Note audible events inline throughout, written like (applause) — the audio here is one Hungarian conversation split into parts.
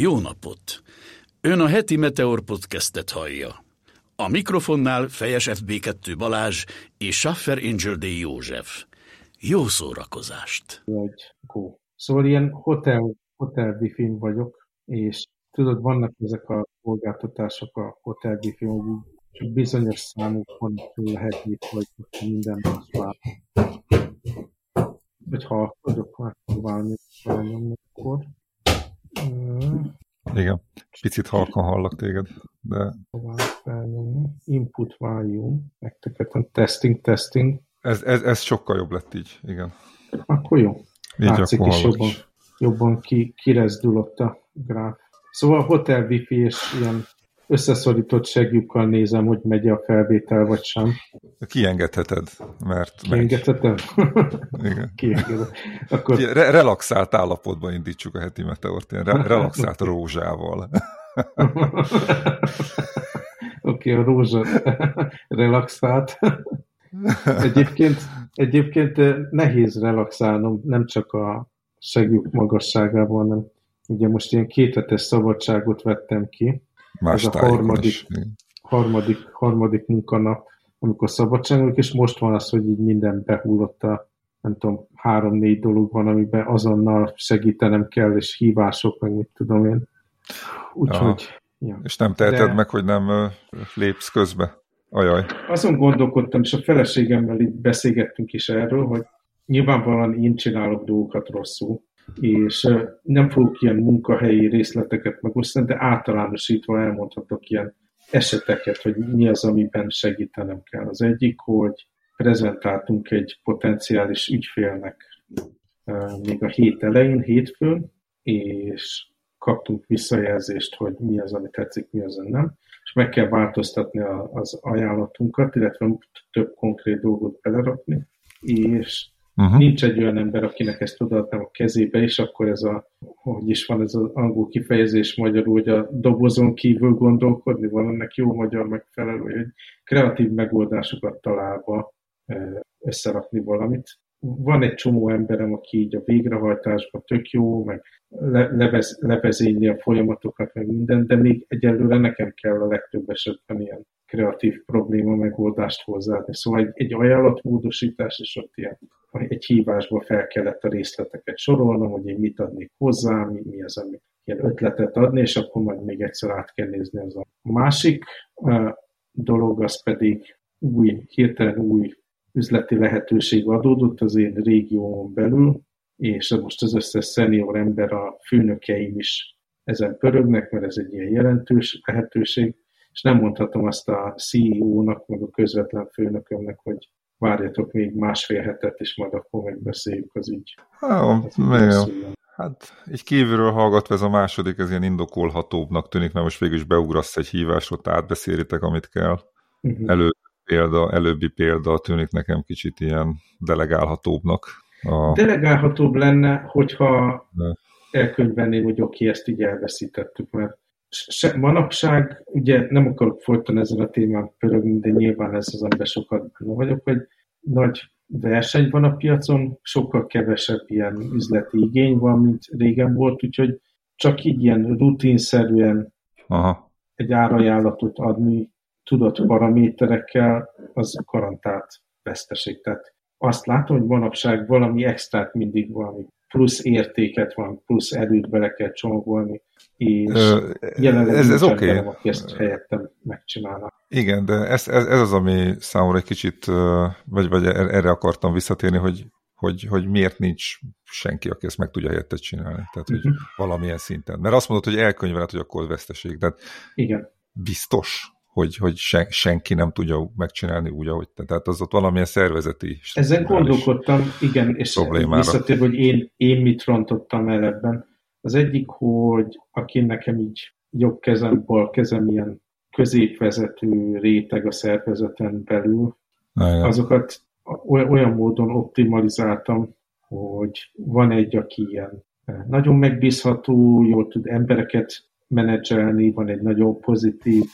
Jó napot! Ön a heti Meteor podcastet hallja. A mikrofonnál Fejes FB2 Balázs és Schaffer Angel D. József. Jó szórakozást! Vagy go. Szóval ilyen hotel, hotel wifi vagyok, és tudod, vannak ezek a szolgáltatások a hotel wifi hogy csak bizonyos számokon lehet itt, hogy minden más vár. Vagy ha akarok, akkor valami felnyomni, akkor. Igen, picit halkan hallak téged, de... Input volume, megteket a testing, testing. Ez, ez, ez sokkal jobb lett így, igen. Akkor jó. Így Látszik is jobban, jobban ki, kirezdulott a gráf. Szóval hotel wifi és ilyen összeszorított segjukkal nézem, hogy megy a felvétel, vagy sem. Kiengedheted, mert Kiengedhetem? (laughs) Igen. Kiengedem. Akkor... Re relaxált állapotban indítsuk a heti meteort, ilyen re relaxált (laughs) rózsával. (laughs) Oké, okay, a rózsa relaxált. Egyébként, egyébként nehéz relaxálnom, nem csak a segjuk magasságával, hanem ugye most ilyen kéthetes szabadságot vettem ki, Más ez a harmadik, harmadik, harmadik munkanap, amikor szabadságunk, és most van az, hogy így minden behullott a nem tudom, három-négy dolog van, amiben azonnal segítenem kell, és hívások, meg mit tudom én. Úgyhogy... Ja. És nem teheted De... meg, hogy nem lépsz közbe? Ajaj. Azon gondolkodtam, és a feleségemmel itt beszélgettünk is erről, hogy nyilvánvalóan én csinálok dolgokat rosszul, és nem fogok ilyen munkahelyi részleteket megosztani, de általánosítva elmondhatok ilyen eseteket, hogy mi az, amiben segítenem kell. Az egyik, hogy prezentáltunk egy potenciális ügyfélnek még a hét elején, hétfőn, és kaptunk visszajelzést, hogy mi az, ami tetszik, mi az, ami nem, és meg kell változtatni az ajánlatunkat, illetve több konkrét dolgot belerakni, és Uh-huh. Nincs egy olyan ember, akinek ezt odaadnám a kezébe, és akkor ez a, hogy is van ez az angol kifejezés magyarul, hogy a dobozon kívül gondolkodni, van ennek jó magyar megfelelő, hogy kreatív megoldásokat találva összerakni valamit. Van egy csomó emberem, aki így a végrehajtásban tök jó, meg le, levez, levezényli a folyamatokat, meg minden, de még egyelőre nekem kell a legtöbb esetben ilyen kreatív probléma megoldást hozzáadni. Szóval egy, egy ajánlatmódosítás, és ott ilyen, egy hívásba fel kellett a részleteket sorolnom, hogy én mit adnék hozzá, mi, mi az, ami ilyen ötletet adni, és akkor majd még egyszer át kell nézni az a másik uh, dolog, az pedig új, hirtelen új üzleti lehetőség adódott az én régiómon belül, és most az összes szenior ember, a főnökeim is ezen pörögnek, mert ez egy ilyen jelentős lehetőség, és nem mondhatom azt a CEO-nak, meg a közvetlen főnökömnek, hogy várjatok még másfél hetet, és majd akkor megbeszéljük az ügy. Hát. Hát így kívülről hallgatva ez a második, ez ilyen indokolhatóbbnak tűnik, mert most végül is beugrasz egy hívás, ott átbeszélitek, amit kell. Uh-huh. Elő, példa, előbbi példa tűnik nekem kicsit ilyen delegálhatóbbnak. A... Delegálhatóbb lenne, hogyha De. elkönyvenném, hogy oké, ezt így elveszítettük, mert se, manapság, ugye nem akarok folyton ezzel a témán pörögni, de nyilván ez az, amiben sokat benne vagyok, hogy nagy verseny van a piacon, sokkal kevesebb ilyen üzleti igény van, mint régen volt, úgyhogy csak így ilyen rutinszerűen Aha. egy árajánlatot adni tudott paraméterekkel, az garantált veszteség. Tehát azt látom, hogy manapság valami extrát mindig valami plusz értéket van, plusz erőt bele kell csomagolni, és Ö, jelenleg ez, ez oké. Okay. aki ezt helyettem megcsinálna. Igen, de ez, ez, ez az, ami számomra egy kicsit, vagy, vagy erre akartam visszatérni, hogy, hogy, hogy miért nincs senki, aki ezt meg tudja helyettet csinálni. Tehát, hogy uh-huh. valamilyen szinten. Mert azt mondod, hogy elkönyveled, hogy akkor veszteség. Tehát Igen. biztos, hogy, hogy sen, senki nem tudja megcsinálni úgy, ahogy te. Tehát az ott valamilyen szervezeti Ezen gondolkodtam, igen, és visszatér, hogy én, én mit rontottam el ebben. Az egyik, hogy aki nekem így jobb kezem, bal kezem ilyen középvezető réteg a szervezeten belül, igen. azokat olyan módon optimalizáltam, hogy van egy, aki ilyen eh, nagyon megbízható, jól tud embereket menedzselni, van egy nagyon pozitív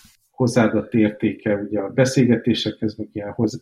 hozzáadott értéke ugye a beszélgetésekhez, meg ilyen hoz,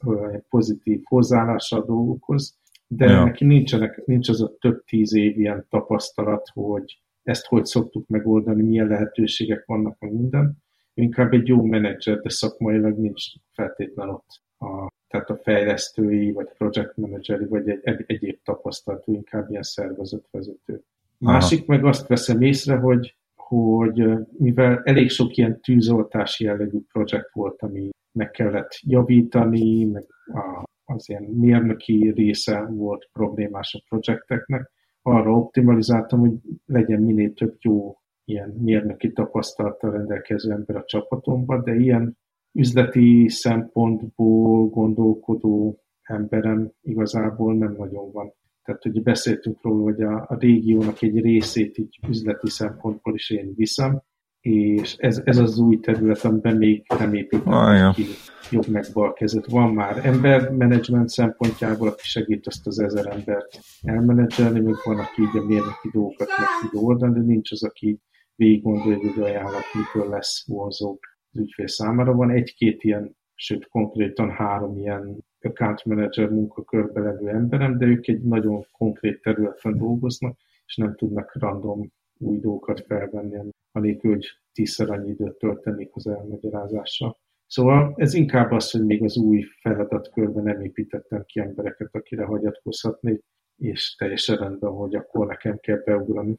pozitív hozzáállása a dolgokhoz, de ja. neki nincsenek, nincs az a több tíz év ilyen tapasztalat, hogy ezt hogy szoktuk megoldani, milyen lehetőségek vannak, meg minden. Inkább egy jó menedzser, de szakmailag nincs feltétlen ott a, tehát a fejlesztői, vagy project manageri, vagy egy, egy, egyéb tapasztalatú, inkább ilyen szervezetvezető. Másik meg azt veszem észre, hogy, hogy mivel elég sok ilyen tűzoltási jellegű projekt volt, ami meg kellett javítani, meg a, az ilyen mérnöki része volt problémás a projekteknek, arra optimalizáltam, hogy legyen minél több jó ilyen mérnöki tapasztalattal rendelkező ember a csapatomban, de ilyen üzleti szempontból gondolkodó emberem igazából nem nagyon van. Tehát ugye beszéltünk róla, hogy a, a régiónak egy részét így üzleti szempontból is én viszem, és ez, ez az új terület, amiben még nem építem ah, ki jobb meg bal kezet. Van már embermenedzsment szempontjából, aki segít azt az ezer embert elmenedzselni, még van, aki így a mérnöki dolgokat meg tudja oldani, de nincs az, aki végig gondolja, hogy ajánlat mitől lesz vonzóbb az ügyfél számára. Van egy-két ilyen, sőt konkrétan három ilyen account manager munkakörbe levő emberem, de ők egy nagyon konkrét területen dolgoznak, és nem tudnak random új dolgokat felvenni, anélkül, hogy tízszer annyi időt töltenék az elmagyarázással. Szóval ez inkább az, hogy még az új feladatkörben nem építettem ki embereket, akire hagyatkozhatnék, és teljesen rendben, hogy akkor nekem kell beugrani.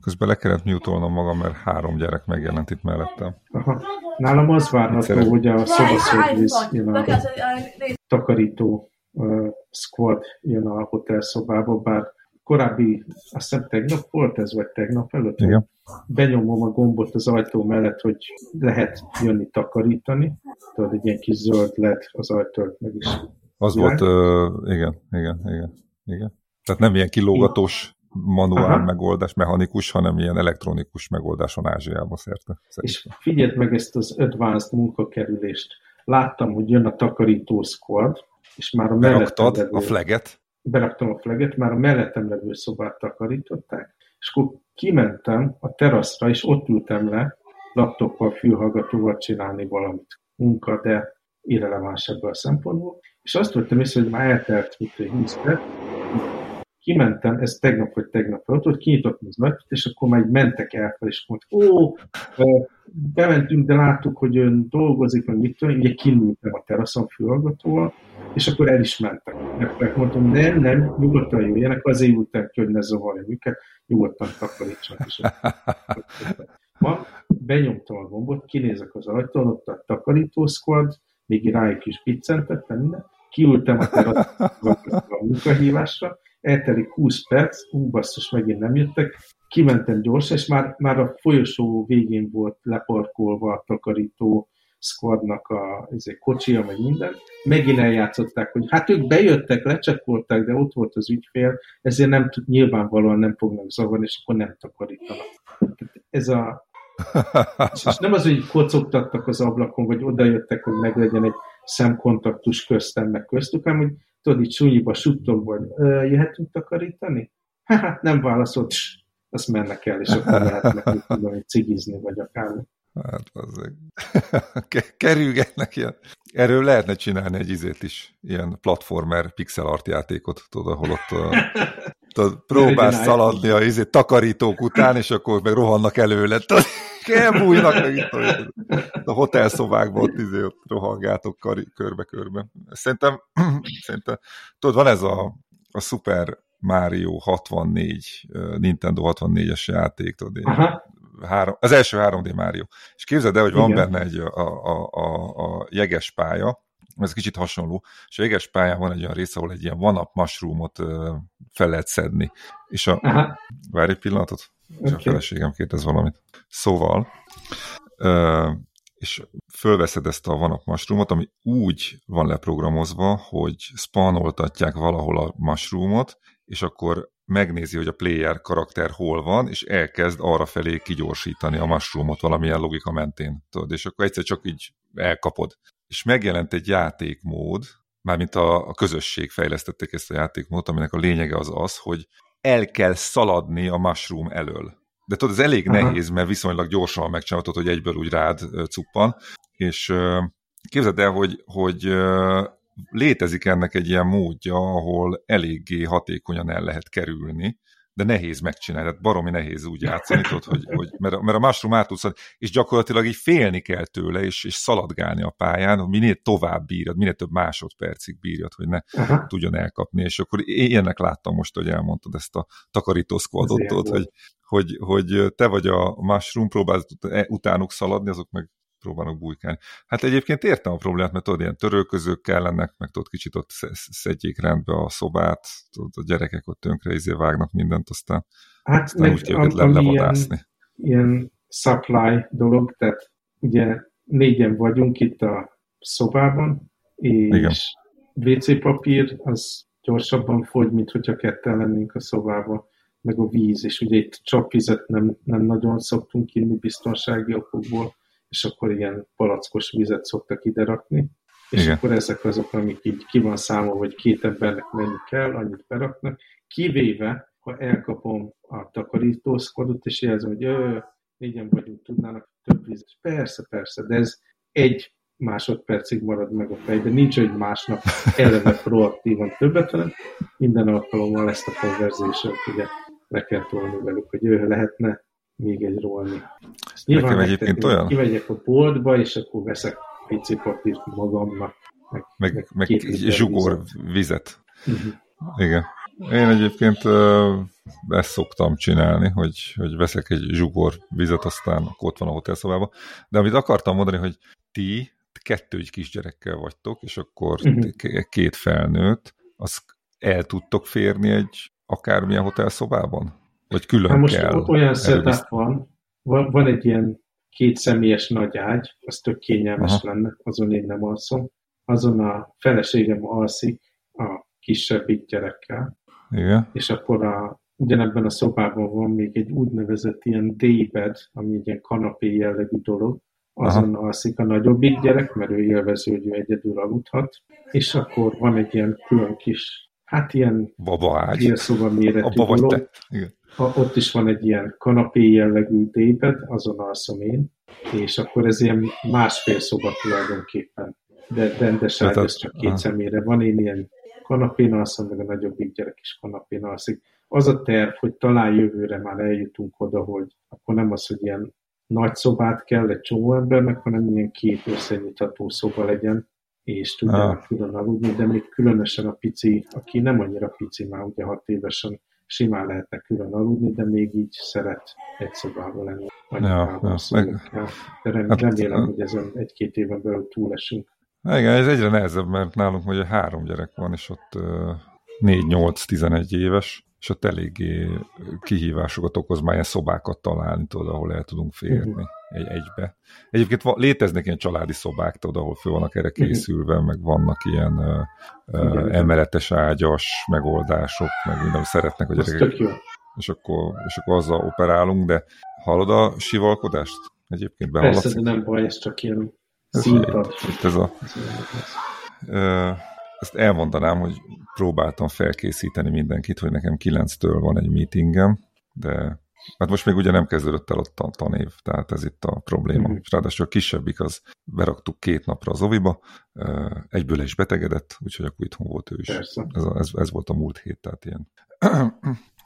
Közben le kellett mutolnom magam, mert három gyerek megjelent itt mellettem. Aha. Nálam az várható, Egyszerűen... hogy a szobaszörvész jön a takarító uh, squad jön a hotelszobába, bár korábbi, azt hiszem tegnap volt ez, vagy tegnap előtt, Igen. benyomom a gombot az ajtó mellett, hogy lehet jönni takarítani, tudod, egy ilyen kis zöld led az ajtót meg is. Az Jár. volt, uh, igen, igen, igen, igen. Tehát nem ilyen kilógatós manuál Aha. megoldás, mechanikus, hanem ilyen elektronikus megoldás van Ázsiában szerte. És figyeld meg ezt az advanced munkakerülést. Láttam, hogy jön a takarító squad, és már a Beraktad levő, a flaget? Beraktam a flaget, már a mellettem levő szobát takarították, és akkor kimentem a teraszra, és ott ültem le laptoppal, fülhallgatóval csinálni valamit. Munka, de irreleváns ebből a szempontból. És azt vettem észre, hogy már eltelt, mint egy 20 perc, kimentem, ez tegnap vagy tegnap volt, hogy kinyitottam az ajtót, és akkor már mentek el fel, és mondták, ó, bementünk, de láttuk, hogy ön dolgozik, meg mit tudom, ugye kinültem a teraszon fülhallgatóval, és akkor el is mentek. Mert mondtam, nem, nem, nyugodtan jöjjenek, azért ültem ki, hogy ne zavarja őket, nyugodtan takarítsanak. És (laughs) Ma benyomtam a gombot, kinézek az ajtón, ott a takarító squad, még rájuk is biccentettem minden, kiültem a teraszon a munkahívásra, eltelik 20 perc, ú, basszus, megint nem jöttek, kimentem gyorsan, és már, már a folyosó végén volt leparkolva a takarító squadnak a ezért, kocsia, meg minden. Megint eljátszották, hogy hát ők bejöttek, lecsekkolták, de ott volt az ügyfél, ezért nem tud, nyilvánvalóan nem fognak zavarni, és akkor nem takarítanak. Ez a (laughs) és nem az, hogy kocogtattak az ablakon, vagy odajöttek, hogy meglegyen egy szemkontaktus köztem, meg köztük, hanem hogy tudod, így súnyiba suttog, vagy jöhetünk takarítani? (laughs) Hát nem válaszolt, azt mennek el, és akkor lehetnek, tudom, cigizni, vagy akármi. Hát az (laughs) kerülgetnek ilyen. Erről lehetne csinálni egy izét is, ilyen platformer pixel art játékot, tudod, ahol ott (laughs) tudod, próbálsz szaladni a izét, takarítók után, és akkor meg rohannak előle. Elbújnak meg itt a hotelszobákban, ott, izé, ott rohangáltok körbe-körbe. Szerintem, (clears throat) szerintem, tudod, van ez a, a Super Mario 64, Nintendo 64-es játék, tudod, én, három, az első 3D Mario. És képzeld el, hogy van Igen. benne egy a, a, a, a jeges pálya, ez kicsit hasonló, és a jeges pályán van egy olyan rész, ahol egy ilyen one-up mushroomot fel lehet szedni. És a... Aha. Várj egy pillanatot, okay. a feleségem kérdez valamit. Szóval, uh, és fölveszed ezt a vanap mushroomot, ami úgy van leprogramozva, hogy spanoltatják valahol a mushroomot, és akkor megnézi, hogy a player karakter hol van, és elkezd arra felé kigyorsítani a mushroomot valamilyen logika mentén. Tudod, és akkor egyszer csak így elkapod. És megjelent egy játékmód, mármint a, a közösség fejlesztették ezt a játékmódot, aminek a lényege az az, hogy el kell szaladni a mushroom elől. De tudod, ez elég Aha. nehéz, mert viszonylag gyorsan megcsinálhatod, hogy egyből úgy rád cuppan, és képzeld el, hogy, hogy létezik ennek egy ilyen módja, ahol eléggé hatékonyan el lehet kerülni, de nehéz megcsinálni, tehát baromi nehéz úgy játszani, tudod, hogy, hogy mert, a, mert a mushroom átúszod, és gyakorlatilag így félni kell tőle, és, és szaladgálni a pályán, hogy minél tovább bírjad, minél több másodpercig bírjad, hogy ne Aha. tudjon elkapni, és akkor ilyenek láttam most, hogy elmondtad ezt a takarító squadot, hogy, hogy, hogy te vagy a mushroom, próbálsz utánuk szaladni, azok meg próbálnak bujkálni. Hát egyébként értem a problémát, mert tudod, ilyen törölközők kellenek, meg tudod, kicsit ott szedjék rendbe a szobát, tudod, a gyerekek ott tönkre izé vágnak mindent, aztán, hát aztán úgy őket le, levadászni. Ilyen, ilyen supply dolog, tehát ugye négyen vagyunk itt a szobában, és Igen. WC papír az gyorsabban fogy, mint hogyha ketten lennénk a szobában, meg a víz, és ugye itt csapvizet nem, nem nagyon szoktunk inni biztonsági okokból, és akkor ilyen palackos vizet szoktak ide rakni, és Igen. akkor ezek azok, amik így ki van számolva, hogy két embernek mennyi kell, annyit beraknak, kivéve, ha elkapom a takarítószkodot, és jelzem, hogy ö, négyen vagyunk, tudnának több vizet. Persze, persze, de ez egy másodpercig marad meg a fejben. Nincs, hogy másnap eleve proaktívan többet, hanem minden alkalommal ezt a konverzációt ugye le kell tolni velük, hogy ő lehetne még egy rolni. Nyilván Nekem egyébként olyan... Kivegyek a boltba, és akkor veszek pici papírt magamnak. Meg, meg, meg, meg zsugor vizet. vizet. Uh-huh. Igen. Én egyébként ezt szoktam csinálni, hogy, hogy veszek egy zsugor vizet, aztán ott van a hotelszobában. De amit akartam mondani, hogy ti kettő kisgyerekkel vagytok, és akkor uh-huh. két felnőtt, az el tudtok férni egy akármilyen hotelszobában? Vagy külön most kell? olyan setup van, van, van egy ilyen két személyes nagy ágy, az tök kényelmes Aha. lenne, azon én nem alszom. Azon a feleségem alszik a kisebbik gyerekkel. Igen. És akkor a, ugyanebben a szobában van még egy úgynevezett ilyen daybed, ami egy ilyen kanapé jellegű dolog. Azon Aha. alszik a nagyobbik gyerek, mert ő élvező, hogy ő egyedül aludhat. És akkor van egy ilyen külön kis, hát ilyen baba ágy. szoba méretű dolog. Igen ott is van egy ilyen kanapé jellegű déped, azon alszom én, és akkor ez ilyen másfél szoba tulajdonképpen. De rendes ágy, ez csak két személyre van, én ilyen kanapén alszom, meg a nagyobbik gyerek is kanapén alszik. Az a terv, hogy talán jövőre már eljutunk oda, hogy akkor nem az, hogy ilyen nagy szobát kell egy csomó embernek, hanem ilyen két összenyitható szoba legyen, és tudjanak ah. külön aludni, de még különösen a pici, aki nem annyira pici már, ugye hat évesen, simán lehetne külön aludni, de még így szeret egy szobában lenni. Ja, ja, meg, de rem, hát, remélem, hogy ezen egy-két éven belül túlesünk. Igen, ez egyre nehezebb, mert nálunk ugye három gyerek van, és ott 4-8-11 éves, és ott eléggé kihívásokat okoz már ilyen szobákat találni, tudod, ahol el tudunk férni uh-huh. egy egybe. Egyébként léteznek ilyen családi szobák, tudod, ahol föl vannak erre mhm. készülve, uh-huh. meg vannak ilyen uh, uh, emeletes ágyas megoldások, meg minden, szeretnek a gyerekek. És akkor, és akkor azzal operálunk, de hallod a sivalkodást? Egyébként behallatszik? Persze, de nem baj, ez csak ilyen színpad. Ez a, uh, ezt elmondanám, hogy próbáltam felkészíteni mindenkit, hogy nekem kilenctől van egy meetingem, de hát most még ugye nem kezdődött el ott a tanév, tehát ez itt a probléma. Mm. Ráadásul a kisebbik az beraktuk két napra az oviba, egyből is betegedett, úgyhogy akkor itthon volt ő is. Ez, ez, ez volt a múlt hét, tehát ilyen. (clears throat)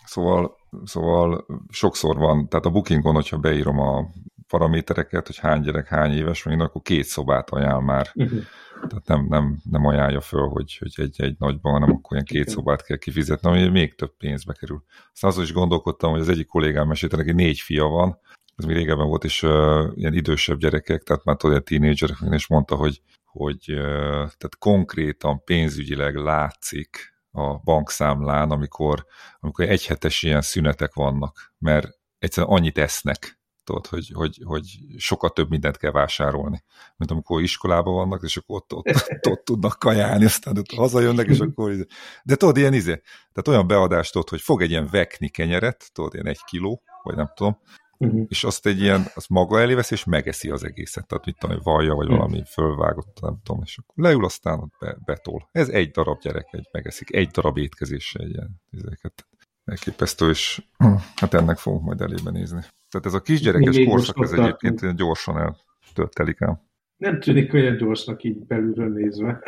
szóval, szóval sokszor van, tehát a bookingon, hogyha beírom a paramétereket, hogy hány gyerek, hány éves, még akkor két szobát ajánl már. Uh-huh. Tehát nem, nem, nem ajánlja föl, hogy, hogy egy, egy nagyban, hanem akkor ilyen két szobát kell kifizetni, ami még több pénzbe kerül. Aztán azon is gondolkodtam, hogy az egyik kollégám mesélte, neki négy fia van, ez még régebben volt, és uh, ilyen idősebb gyerekek, tehát már tudod, tínédzserek, és mondta, hogy, hogy uh, tehát konkrétan pénzügyileg látszik a bankszámlán, amikor, amikor egyhetes ilyen szünetek vannak, mert egyszerűen annyit esznek, tudod, hogy, hogy, hogy sokkal több mindent kell vásárolni, mint amikor iskolában vannak, és akkor ott, ott, ott, ott tudnak kajálni, aztán ott hazajönnek, és akkor... De tudod, ilyen izé, tehát olyan beadást tudod, hogy fog egy ilyen vekni kenyeret, tudod, ilyen egy kiló, vagy nem tudom, uh-huh. és azt egy ilyen, azt maga elé vesz, és megeszi az egészet. Tehát mit tudom, valja, vagy valami uh-huh. fölvágott, nem tudom, és akkor leül, aztán ott be, betol. Ez egy darab gyerek, egy megeszik, egy darab étkezéssel egy ilyen izéket. Elképesztő, és (clears throat) hát ennek fogunk majd elébe nézni. Tehát ez a kisgyerekes korszak, ez egyébként gyorsan eltelik el. Nem tűnik olyan gyorsnak így belülről nézve.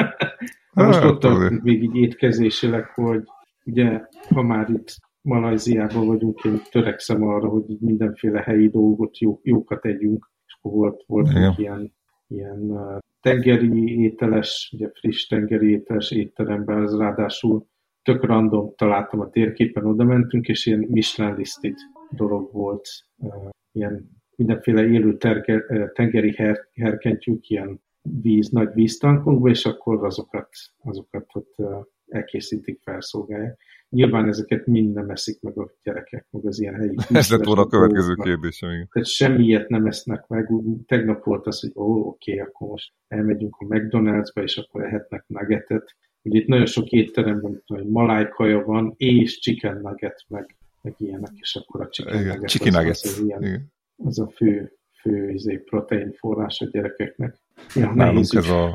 most ott tartunk még így étkezésileg, hogy ugye, ha már itt Malajziában vagyunk, én törekszem arra, hogy így mindenféle helyi dolgot, jó, jókat együnk, és akkor volt, volt ilyen, ilyen tengeri ételes, ugye friss tengeri ételes étteremben, az ráadásul tök random találtam a térképen, oda mentünk, és ilyen Michelin listed dolog volt, ilyen mindenféle élő terge, tengeri her, herkentyűk, ilyen víz, nagy víztankokba, és akkor azokat, azokat ott elkészítik, felszolgálják. Nyilván ezeket mind nem eszik meg a gyerekek, meg az ilyen helyi. (laughs) Ez lett volna a következő kérdésem. Tehát semmi ilyet nem esznek meg. Úgy, tegnap volt az, hogy ó, oké, akkor most elmegyünk a McDonald'sba, és akkor ehetnek nuggetet. Ugye itt nagyon sok étteremben, hogy malájkaja van, és chicken nugget, meg, meg ilyenek, és akkor a chicken Igen, nugget chicken az, az, ilyen, Igen. az a fő, fő izé, protein forrás a gyerekeknek. Ja, Nálunk ez a,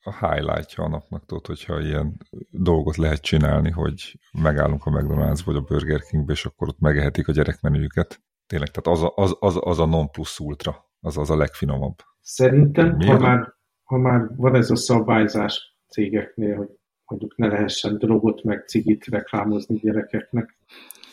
a highlightja a napnak, tudod, hogyha ilyen dolgot lehet csinálni, hogy megállunk a McDonald's vagy a Burger Kingbe, és akkor ott megehetik a gyerekmenüket. Tényleg, tehát az a, az, az, az a non plus ultra, az az a legfinomabb. Szerintem, ha már, ha már van ez a szabályzás cégeknél, hogy mondjuk ne lehessen drogot meg cigit reklámozni gyerekeknek,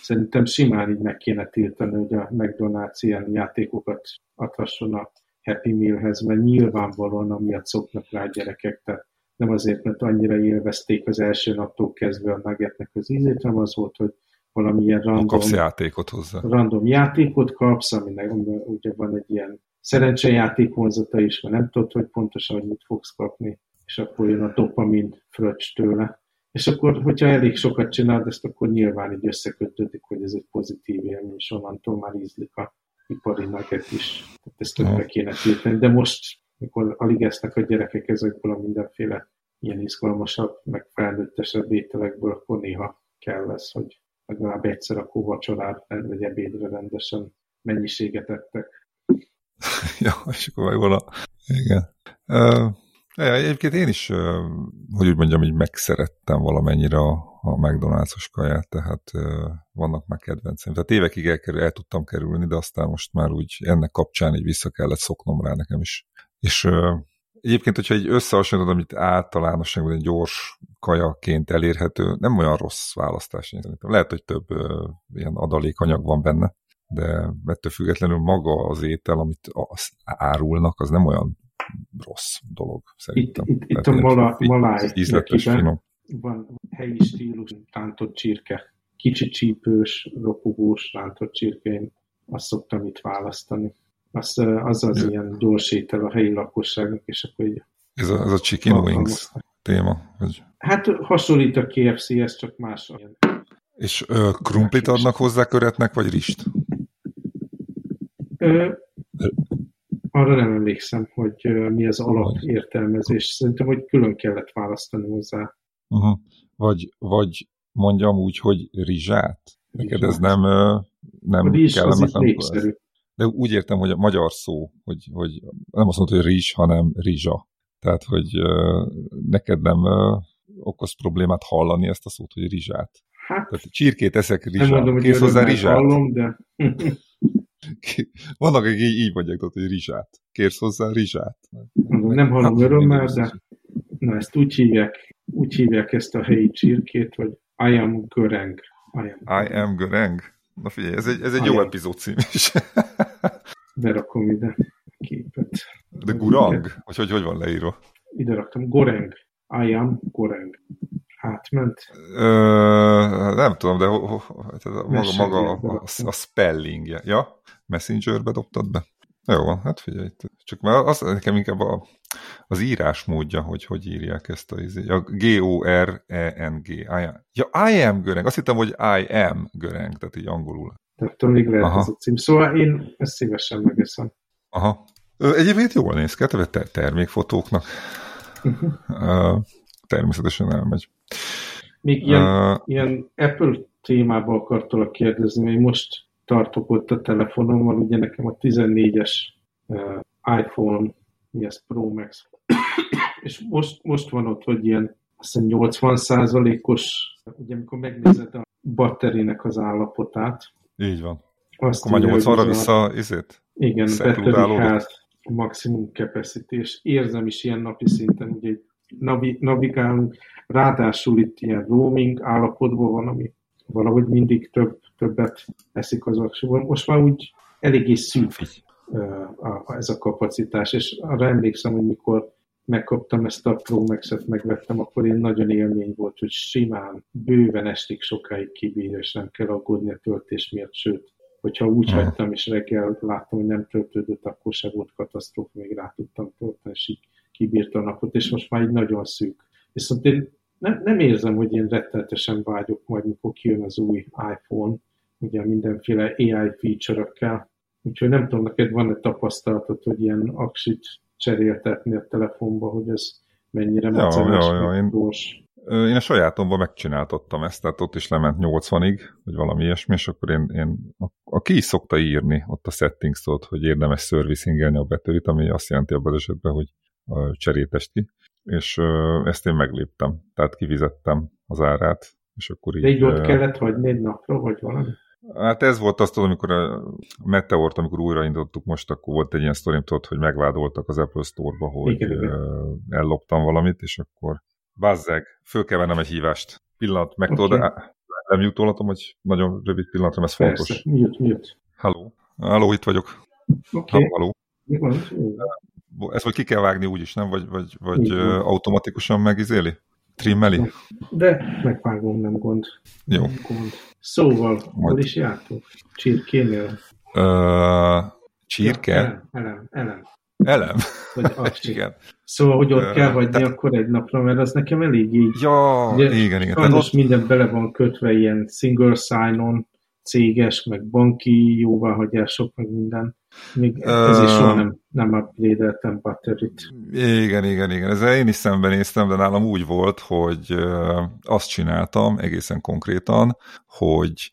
szerintem simán így meg kéne tiltani, hogy a McDonald's ilyen játékokat adhasson a Happy Mealhez, mert nyilvánvalóan amiatt szoknak rá a gyerekek, tehát nem azért, mert annyira élvezték az első naptól kezdve a nuggetnek az ízét, hanem az volt, hogy valamilyen random, kapsz játékot hozzá. random játékot kapsz, aminek ugye van egy ilyen szerencsejáték vonzata is, mert nem tudod, hogy pontosan, hogy mit fogsz kapni, és akkor jön a dopamin fröccs tőle. És akkor, hogyha elég sokat csinálod ezt, akkor nyilván így összekötődik, hogy ez egy pozitív élmény, és onnantól már ízlik a ipari nugget is. Tehát ezt többbe kéne tiltani. De most, mikor alig esznek a gyerekek ezekből a mindenféle ilyen izgalmasabb, meg felnőttesebb ételekből, akkor néha kell lesz, hogy legalább egyszer a vacsorára vagy ebédre rendesen mennyiséget ettek. (laughs) ja, és akkor meg volna. Igen. Uh, ja, egyébként én is, hogy úgy mondjam, így megszerettem valamennyire a, a McDonald's-os kaját, tehát vannak már kedvencem. Tehát évekig el, el tudtam kerülni, de aztán most már úgy ennek kapcsán így vissza kellett szoknom rá nekem is. És Egyébként, hogyha egy összehasonlítod, amit általánosságban egy gyors kajaként elérhető, nem olyan rossz választás. Szerintem. Lehet, hogy több ilyen adalékanyag van benne, de ettől függetlenül maga az étel, amit árulnak, az nem olyan rossz dolog szerintem. Itt, itt, itt a mala, maláj ízletes, finom. Van helyi stílus rántott csirke. Kicsit csípős, ropogós rántott csirke, én azt szoktam itt választani az az, az ilyen gyors étel a helyi lakosságnak, és akkor így... Ez a, ez a chicken wings téma? Hogy... Hát hasonlít a KFC-hez, csak más. És ö, krumplit adnak hozzá köretnek, vagy rist? Ö, arra nem emlékszem, hogy mi az alapértelmezés. Szerintem, hogy külön kellett választani hozzá. Uh -huh. vagy, vagy mondjam úgy, hogy rizsát? Neked ez nem, nem rizs az népszerű. De úgy értem, hogy a magyar szó, hogy, hogy nem azt mondta, hogy rizs, hanem rizsa. Tehát, hogy neked nem okoz problémát hallani ezt a szót, hogy rizsát. Hát, Tehát csirkét eszek rizsát. Nem mondom, Kész hozzá rizsát? Hallom, de... Vannak, akik így, így vagyok, hogy rizsát. Kérsz hozzá rizsát? Nem hallom örömmel, de na, ezt úgy hívják, úgy hívják ezt a helyi csirkét, hogy I am göreng. I am, I am göreng? Na figyelj, ez egy, ez egy jó epizód cím is. Berakom ide képet. De Gurang? Vagy hogy, hogy van leírva? Ide raktam. Goreng. I am Goreng. Átment? Ö, nem tudom, de ho, ho, maga, maga a, a, a spellingje. Ja? Messengerbe dobtad be? Jó hát figyelj. Csak már az nekem inkább a, az írás módja, hogy hogy írják ezt a, izé- a G-O-R-E-N-G. Ja, I am göreng. Azt hittem, hogy I am göreng, tehát így angolul. Tehát még lehet Aha. ez a cím. Szóval én ezt szívesen megeszem. Aha. Egyébként jól néz ki, te termékfotóknak. Uh-huh. Természetesen elmegy. Még ilyen, uh, ilyen Apple témába akartalak kérdezni, hogy most tartok ott a telefonommal, ugye nekem a 14-es uh, iPhone, mi ez Pro Max, és most, most van ott, hogy ilyen azt hiszem 80 százalékos, ugye amikor megnézed a batterinek az állapotát. Így van. Azt Akkor már 80-ra vissza, izét? Igen, battery health, maximum capacity, és érzem is ilyen napi szinten, ugye navi, navigálunk, ráadásul itt ilyen roaming állapotban van, ami valahogy mindig több, többet eszik az aksiból. Most már úgy eléggé szűk ez a kapacitás, és arra emlékszem, hogy mikor megkaptam ezt a Pro Max-et, megvettem, akkor én nagyon élmény volt, hogy simán, bőven estig sokáig kibír, és nem kell aggódni a töltés miatt, sőt, hogyha úgy hmm. hagytam, és reggel láttam, hogy nem töltődött, akkor se volt katasztróf, még rá tudtam tölteni, és így kibírta a napot, és most már így nagyon szűk. Viszont én nem, nem érzem, hogy én rettenetesen vágyok majd, mikor kijön az új iPhone, ugye mindenféle AI feature-ökkel, úgyhogy nem tudom, neked van-e tapasztalatod, hogy ilyen aksit cseréltetni a telefonba, hogy ez mennyire ja, ja, ja, én, én a sajátomban megcsináltattam ezt, tehát ott is lement 80-ig, vagy valami ilyesmi, és akkor én, én a, a ki is szokta írni ott a settings-ot, hogy érdemes servicingelni a betűrit, ami azt jelenti abban az esetben, hogy cserétest ki, és ezt én megléptem, tehát kivizettem az árát, és akkor így... De így ott kellett hagyni egy napra, vagy valami? Hát ez volt azt, amikor a Meteort, amikor újraindítottuk most, akkor volt egy ilyen sztorim, tudod, hogy megvádoltak az Apple Store-ba, hogy igen, elloptam valamit, és akkor bazzeg, föl kell vennem egy hívást. Pillanat, meg okay. tudod, nem jutolatom, hogy nagyon rövid pillanatra, ez fontos. Persze, mute, mute. Halló, halló, itt vagyok. Okay. Halló. Ezt vagy ki kell vágni úgyis, nem? Vagy, vagy, vagy automatikusan megizéli? Trimmeli? De megvágom, nem gond. Jó. Nem gond. Szóval, hol is jártok? Csirkénél? Uh, csirke? Ja, elem, elem, elem. Vagy (laughs) Igen. Szóval, hogy ott kell hagyni tehát... akkor egy napra, mert az nekem elég így. Ja, ugye, igen, igen. Sajnos ott... minden bele van kötve ilyen single sign-on, céges, meg banki jóváhagyások, meg minden. Még ez is soha nem, nem upgrade-eltem batterit. Igen, igen, igen. Ezzel én is szembenéztem, de nálam úgy volt, hogy azt csináltam egészen konkrétan, hogy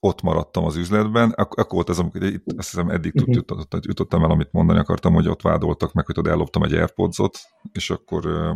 ott maradtam az üzletben, Ak akkor volt ez, amikor itt, azt hiszem eddig uh mhm. -huh. jutottam el, amit mondani akartam, hogy ott vádoltak meg, hogy elloptam egy Airpods-ot, és akkor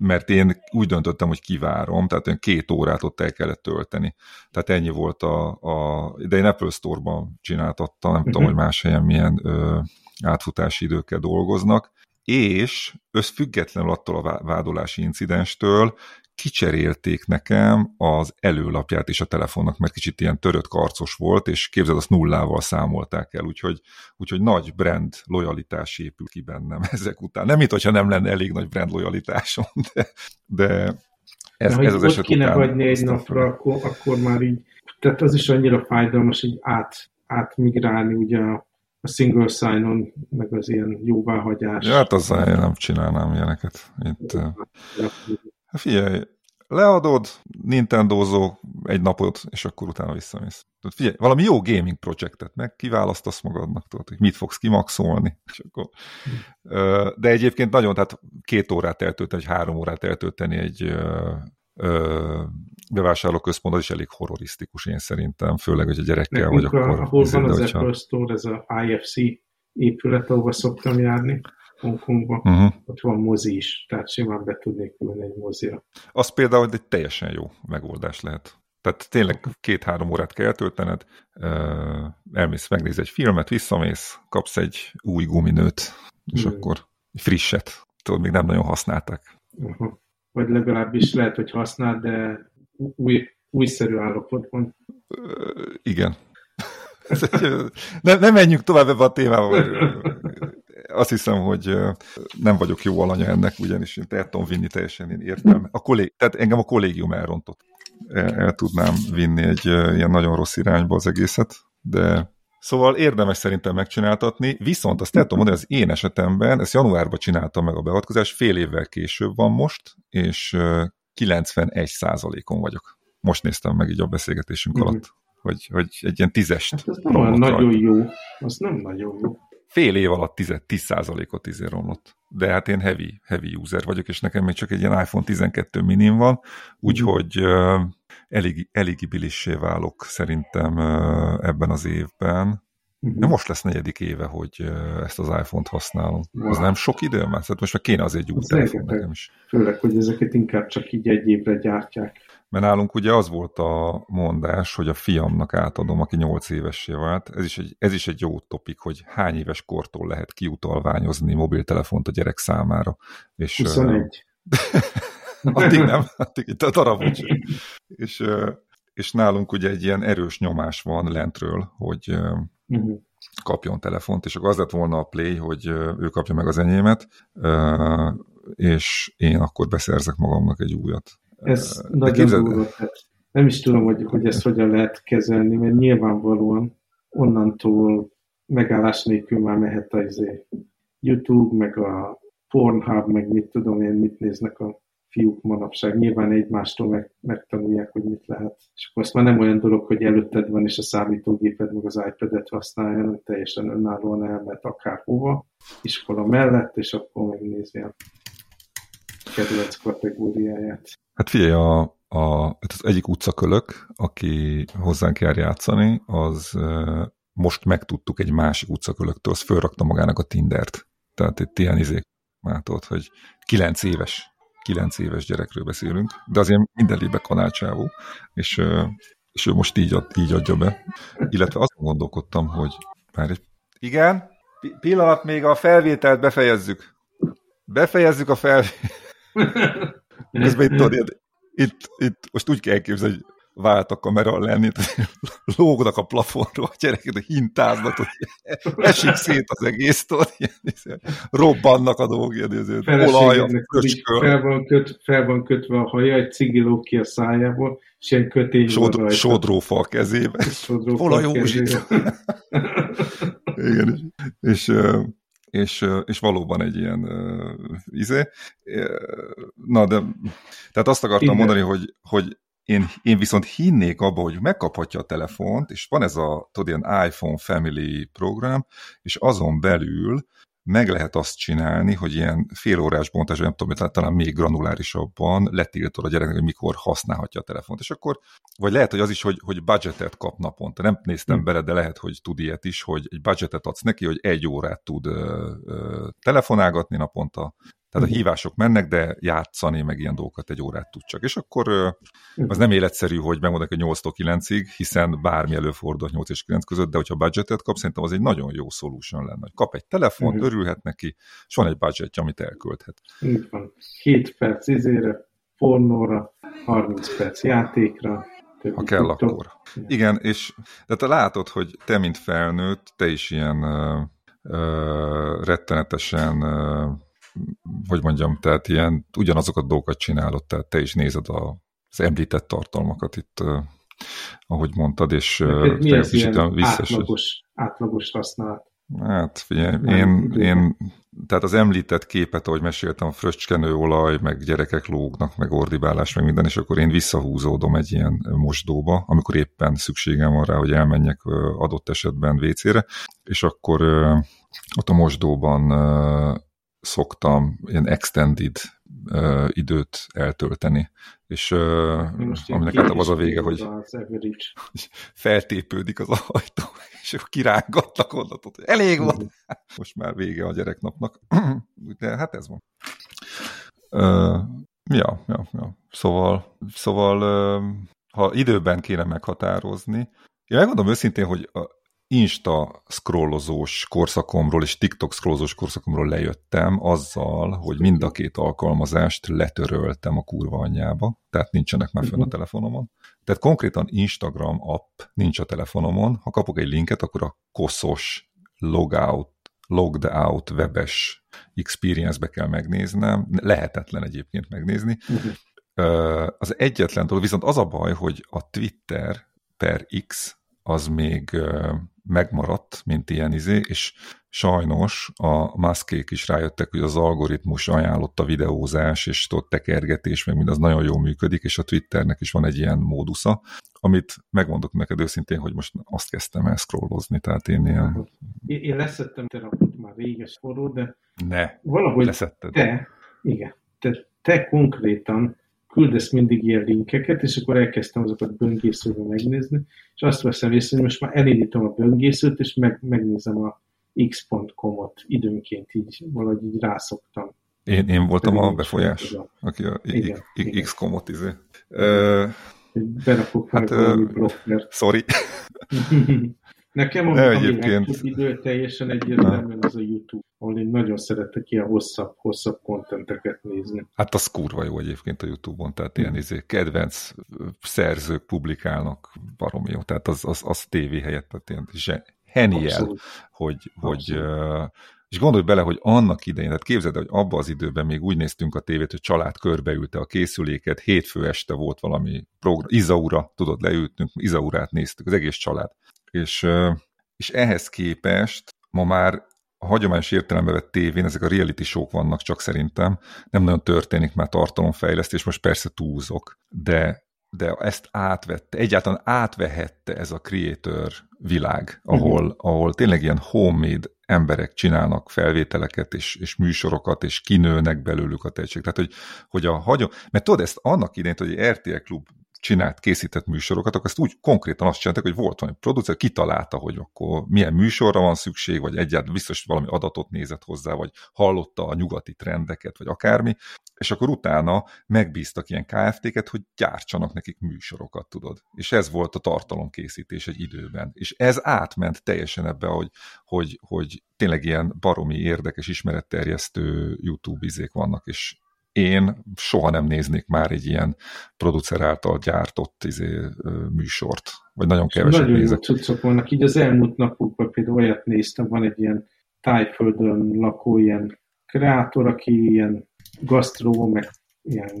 mert én úgy döntöttem, hogy kivárom, tehát én két órát ott el kellett tölteni. Tehát ennyi volt a, a de én Apple Store-ban csináltattam, nem uh -huh. tudom, mhm. hogy más helyen milyen ö, átfutási időkkel dolgoznak, és összfüggetlenül attól a vádolási incidenstől kicserélték nekem az előlapját is a telefonnak, mert kicsit ilyen törött karcos volt, és képzeld, azt nullával számolták el, úgyhogy, úgyhogy nagy brand lojalitás épül ki bennem (laughs) ezek után. Nem, mint hogyha nem lenne elég nagy brand lojalitásom, (laughs) de, de ez, de, ez az eset kéne után... hagyni egy napra, akkor, akkor már így, tehát az is annyira fájdalmas, hogy át, átmigrálni ugye a a single sign-on, meg az ilyen jóváhagyás. Ja, hát azzal én nem csinálnám ilyeneket. Itt, Hát figyelj, leadod, Nintendozó egy napot, és akkor utána visszamész. Tehát figyelj, valami jó gaming projektet meg kiválasztasz magadnak, tudod, hogy mit fogsz kimaxolni. És akkor... De egyébként nagyon, tehát két órát eltölteni, vagy három órát eltölteni egy bevásárlóközpont, az is elég horrorisztikus én szerintem, főleg, hogy a gyerekkel vagy akkor... Ahol van az Apple Store, ez a IFC épület, ahova szoktam járni, Hongkongban, uh-huh. ott van mozi is, tehát simán be tudnék ülni egy mozira. Az például egy teljesen jó megoldás lehet. Tehát tényleg két-három órát kell eltöltened, elmész, megnéz egy filmet, visszamész, kapsz egy új guminőt, és hmm. akkor frisset. Tudod, még nem nagyon használták. Uh-huh. Vagy legalábbis lehet, hogy használ, de új, újszerű állapotban. Igen. (laughs) nem, nem menjünk tovább ebbe a témába, azt hiszem, hogy nem vagyok jó alanya ennek, ugyanis én el tudom vinni teljesen, én értem. A kollég, tehát engem a kollégium elrontott. El, el tudnám vinni egy ilyen nagyon rossz irányba az egészet, de Szóval érdemes szerintem megcsináltatni, viszont azt el tudom mondani, az én esetemben, ezt januárban csináltam meg a beavatkozást, fél évvel később van most, és 91 százalékon vagyok. Most néztem meg így a beszélgetésünk mm -hmm. alatt, hogy, hogy egy ilyen tízest. Hát ez nem nagyon jó. Az nem nagyon jó fél év alatt 10, 10%-ot izé romlott. De hát én heavy, heavy user vagyok, és nekem még csak egy ilyen iPhone 12 minim van, úgyhogy uh, elég, eligibilissé válok szerintem uh, ebben az évben. Uh-huh. De most lesz negyedik éve, hogy ezt az iPhone-t használom. Az nem sok idő már? Szóval most már kéne az egy új telefon nekem is. Főleg, hogy ezeket inkább csak így egy évre gyártják. Mert nálunk ugye az volt a mondás, hogy a fiamnak átadom, aki 8 évessé vált. Ez is egy, ez is egy jó topik, hogy hány éves kortól lehet kiutalványozni mobiltelefont a gyerek számára. És, 21. (laughs) addig nem, addig itt a darab És és nálunk ugye egy ilyen erős nyomás van lentről, hogy uh-huh. kapjon telefont, és akkor az lett volna a play, hogy ő kapja meg az enyémet, és én akkor beszerzek magamnak egy újat. Ez nagyon képzeld... durva, nem is tudom, hogy, hogy ezt hogyan lehet kezelni, mert nyilvánvalóan onnantól megállás nélkül már mehet az izé YouTube, meg a Pornhub, meg mit tudom én, mit néznek a fiúk manapság. Nyilván egymástól meg, megtanulják, hogy mit lehet. És akkor azt már nem olyan dolog, hogy előtted van, és a számítógéped, meg az iPad-et használja, hanem teljesen önállóan elmet akárhova, iskola mellett, és akkor megnézi a kedvenc kategóriáját. Hát figyelj, a, a, az egyik utcakölök, aki hozzánk jár játszani, az most megtudtuk egy másik utcakölöktől, az fölrakta magának a Tindert. Tehát itt ilyen izék, látod, hogy kilenc éves, kilenc éves gyerekről beszélünk, de azért minden lébe kanácsávó, és, és ő most így, ad, így adja be. Illetve azt gondolkodtam, hogy már egy... Igen? Pillanat, még a felvételt befejezzük. Befejezzük a felvételt. (laughs) Közben itt, tudod, itt, itt most úgy kell elképzelni, hogy vált a kamera lenni, (laughs) lógnak a plafonról, a gyerekek hintáznak, hogy esik szét az egész, tudod, robbannak a dolgok, ilyen, olaj, fel van, köt, fel van kötve a haja, egy cigi lóg ki a szájából, és ilyen kötény Sod, van Sodrófa a kezébe. Józsit? (laughs) Igen, és, és és, és valóban egy ilyen uh, izé. Na, de tehát azt akartam Igen. mondani, hogy, hogy én, én viszont hinnék abba, hogy megkaphatja a telefont, és van ez a, tudod, ilyen iPhone Family program, és azon belül meg lehet azt csinálni, hogy ilyen félórás bontás, nem tudom, talán még granulárisabban letiltod a gyereknek, hogy mikor használhatja a telefont. És akkor, vagy lehet, hogy az is, hogy, hogy budgetet kap naponta. Nem néztem hmm. bele, de lehet, hogy tud ilyet is, hogy egy budgetet adsz neki, hogy egy órát tud ö, ö, telefonálgatni naponta, tehát a hívások mennek, de játszani, meg ilyen dolgokat egy órát tud csak. És akkor az nem életszerű, hogy megmondok, hogy 8-tól 9-ig, hiszen bármi előfordul 8 és 9 között, de hogyha budgetet kap, szerintem az egy nagyon jó solution lenne. Hogy kap egy telefont, uh-huh. örülhet neki, és van egy budgetje, amit elkölthet. Így van. 7 perc izére, pornóra, 30 perc játékra, ha kell, tudtok. akkor. Igen, és de te látod, hogy te, mint felnőtt, te is ilyen uh, uh, rettenetesen uh, hogy mondjam, tehát ilyen ugyanazokat dolgokat csinálod, tehát te is nézed a, az említett tartalmakat itt, ahogy mondtad, és mi az ilyen visszas, átlagos, átlagos használat? Hát figyelj, én, én, tehát az említett képet, ahogy meséltem, a fröccskenőolaj, meg gyerekek lógnak, meg ordibálás, meg minden, és akkor én visszahúzódom egy ilyen mosdóba, amikor éppen szükségem van rá, hogy elmenjek adott esetben WC-re, és akkor ott a mosdóban szoktam ilyen extended uh, időt eltölteni, és uh, aminek hát az a vége, hogy (laughs) feltépődik az ajtó, és akkor kirángatnak onnan, hogy elég van, mhm. most már vége a gyereknapnak. (clears throat) De hát ez van. Uh, ja, ja, ja. Szóval, szóval uh, ha időben kéne meghatározni, én megmondom őszintén, hogy Insta scrollozós korszakomról és TikTok scrollozós korszakomról lejöttem azzal, hogy mind a két alkalmazást letöröltem a kurva anyjába, tehát nincsenek már fönn a mhm. telefonomon. Tehát konkrétan Instagram app nincs a telefonomon, ha kapok egy linket, akkor a koszos logout, logged out webes experience-be kell megnéznem, lehetetlen egyébként megnézni. Uh-huh. Az egyetlen dolog, viszont az a baj, hogy a Twitter per X az még megmaradt, mint ilyen izé, és sajnos a maszkék is rájöttek, hogy az algoritmus ajánlott a videózás, és ott tekergetés, meg mindaz nagyon jól működik, és a Twitternek is van egy ilyen módusza, amit megmondok neked őszintén, hogy most azt kezdtem el scrollozni, tehát én ilyen... Én, én leszettem terapot már réges forró, de ne, valahogy leszetted. te, igen, te, te konkrétan küldesz mindig ilyen linkeket, és akkor elkezdtem azokat böngészőbe megnézni, és azt veszem észre, hogy most már elindítom a böngészőt, és meg, megnézem a x.com-ot időnként, így valahogy így rászoktam. Én, én voltam a befolyás, aki a x.com-ot izé. Berakok hát, valami blokkert. Sorry. (laughs) Nekem ami, ami egyébként... legtöbb idő teljesen egyértelműen az a YouTube, ahol én nagyon szeretek ilyen hosszabb, hosszabb kontenteket nézni. Hát az kurva jó egyébként a YouTube-on, tehát ilyen izé, kedvenc szerzők publikálnak baromi jó, tehát az, az, az tévé helyett, tehát ilyen zseniel, hogy, hogy uh, és gondolj bele, hogy annak idején, tehát képzeld, hogy abba az időben még úgy néztünk a tévét, hogy család körbeülte a készüléket, hétfő este volt valami program, Izaura, tudod, leültünk, Izaurát néztük, az egész család. És, és ehhez képest ma már a hagyományos értelembe vett tévén ezek a reality show vannak csak szerintem, nem nagyon történik már tartalomfejlesztés, most persze túlzok, de, de ezt átvette, egyáltalán átvehette ez a creator világ, ahol, uh-huh. ahol tényleg ilyen homemade emberek csinálnak felvételeket és, és műsorokat, és kinőnek belőlük a tehetség. Tehát, hogy, hogy a hagyom, mert tudod, ezt annak idején, hogy RTL Klub csinált, készített műsorokat, akkor ezt úgy konkrétan azt csináltak, hogy volt valami producer, kitalálta, hogy akkor milyen műsorra van szükség, vagy egyáltalán biztos valami adatot nézett hozzá, vagy hallotta a nyugati trendeket, vagy akármi, és akkor utána megbíztak ilyen KFT-ket, hogy gyártsanak nekik műsorokat, tudod. És ez volt a tartalomkészítés egy időben. És ez átment teljesen ebbe, hogy, hogy, hogy tényleg ilyen baromi érdekes, ismeretterjesztő YouTube izék vannak, és én soha nem néznék már egy ilyen producer által gyártott izé, műsort, vagy nagyon keveset nagyon nézek. Nagyon jó vannak, így az elmúlt napokban például olyat néztem, van egy ilyen tájföldön lakó ilyen kreátor, aki ilyen gasztró, meg ilyen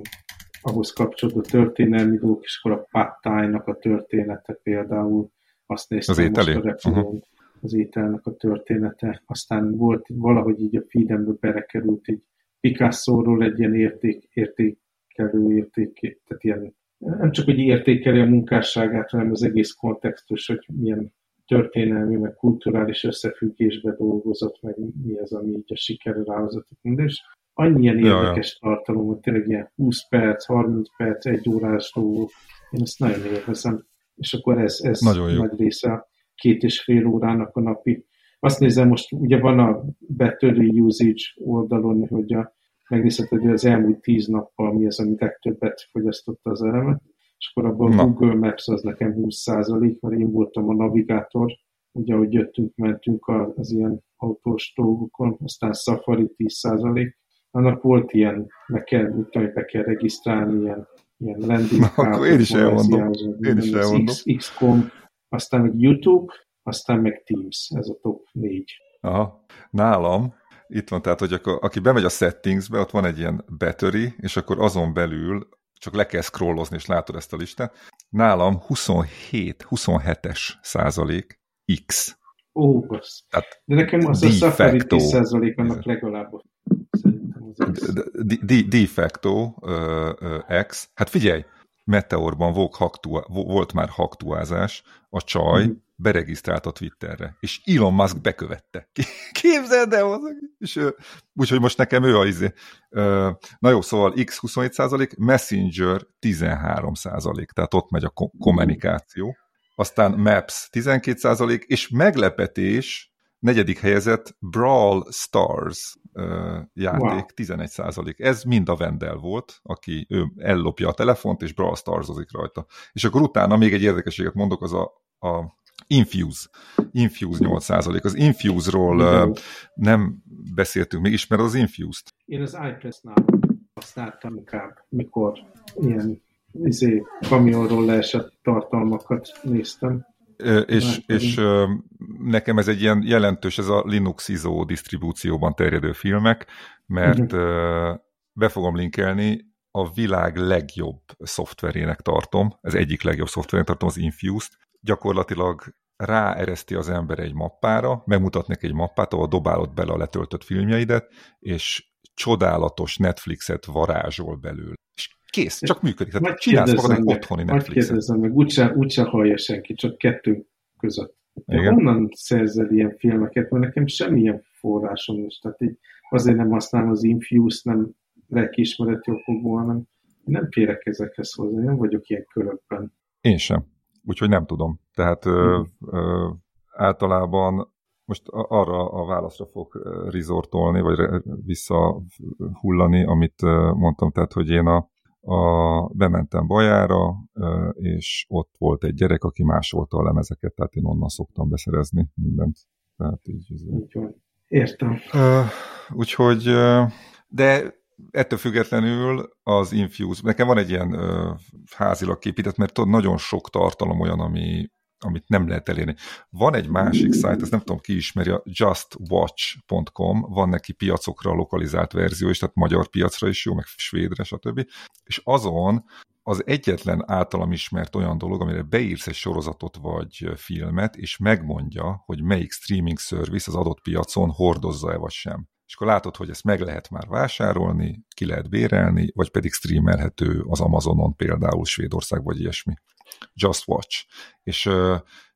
ahhoz kapcsolódó történelmi dolgok, és akkor a pattájnak a története például, azt néztem az ételi? most a uh-huh. az ételnek a története. Aztán volt valahogy így a feedembe belekerült így Picasso-ról egy ilyen érték, értékelő érték, tehát ilyen, nem csak, hogy értékeli a munkásságát, hanem az egész kontextus, hogy milyen történelmi, meg kulturális összefüggésbe dolgozott, meg mi az, ami így a sikerre ráhozott. És annyi ilyen ja, érdekes ja. tartalom, hogy tényleg ilyen 20 perc, 30 perc, egy órás dolgok. Én ezt nagyon élvezem. És akkor ez, ez nagyon nagy része két és fél órának a napi azt nézem, most ugye van a battery usage oldalon, hogy a, megnézheted, hogy az elmúlt tíz nappal mi az, ami legtöbbet fogyasztotta az elemet, és akkor abban a Google Maps az nekem 20%, mert én voltam a navigátor, ugye, ahogy jöttünk, mentünk az ilyen autós dolgokon, aztán Safari 10%, annak volt ilyen, meg kell, úgy be kell regisztrálni, ilyen, ilyen landing Na, akkor én is elmondom. Én is elmondom. XCOM, aztán YouTube, aztán meg Teams, ez a top négy. Aha. Nálam itt van, tehát, hogy akkor, aki bemegy a settingsbe, ott van egy ilyen battery, és akkor azon belül csak le kell scrollozni, és látod ezt a listát. Nálam 27-27-es százalék X. Ó, bassz. Tehát De nekem az a Safari 10 százalék annak legalább de facto X. Hát figyelj, Meteorban volt, volt már haktuázás, a csaj mm beregisztrált a Twitterre, és Elon Musk bekövette. Képzeld el, az, és úgyhogy most nekem ő a izé. Na jó, szóval X 27%, Messenger 13%, tehát ott megy a kommunikáció. Aztán Maps 12%, és meglepetés, negyedik helyezett Brawl Stars játék wow. 11%. Ez mind a Vendel volt, aki ő ellopja a telefont, és Brawl Starsozik rajta. És akkor utána még egy érdekeséget mondok, az a, a Infuse. Infuse 8%. Az Infuse-ról uh, nem beszéltünk még, ismered az Infuse-t? Én az iPress-nál használtam inkább, mikor ilyen izé, kamionról leesett tartalmakat néztem. És, és nekem ez egy ilyen jelentős, ez a Linux ISO disztribúcióban terjedő filmek, mert uh-huh. be fogom linkelni, a világ legjobb szoftverének tartom, ez egyik legjobb szoftverének tartom az Infuse-t, gyakorlatilag ráereszti az ember egy mappára, megmutat neki egy mappát, ahol dobálod bele a letöltött filmjeidet, és csodálatos Netflixet varázsol belül. És kész, csak működik. Tehát csinálsz magad egy otthoni Netflixet. Majd kérdezzem meg, úgyse, úgyse hallja senki, csak kettő között. Igen. Honnan szerzel ilyen filmeket? Mert nekem semmilyen forrásom nincs. Tehát így azért nem használom az Infuse, nem lelkiismereti okokból, hanem nem férek ezekhez hozzá, nem vagyok ilyen körökben. Én sem úgyhogy nem tudom. Tehát ö, hmm. ö, általában most arra a válaszra fog rizortolni, vagy visszahullani, amit mondtam, tehát, hogy én a a, bementem bajára, és ott volt egy gyerek, aki másolta a lemezeket, tehát én onnan szoktam beszerezni mindent. Tehát így. Értem. Úgyhogy, de ettől függetlenül az Infuse, nekem van egy ilyen uh, házilag képített, mert tudod, nagyon sok tartalom olyan, ami, amit nem lehet elérni. Van egy másik szájt, ezt nem tudom ki ismeri, a justwatch.com, van neki piacokra lokalizált verzió is, tehát magyar piacra is jó, meg svédre, stb. És azon az egyetlen általam ismert olyan dolog, amire beírsz egy sorozatot vagy filmet, és megmondja, hogy melyik streaming service az adott piacon hordozza-e vagy sem. És akkor látod, hogy ezt meg lehet már vásárolni, ki lehet bérelni, vagy pedig streamelhető az Amazonon például Svédország vagy ilyesmi. Just Watch. És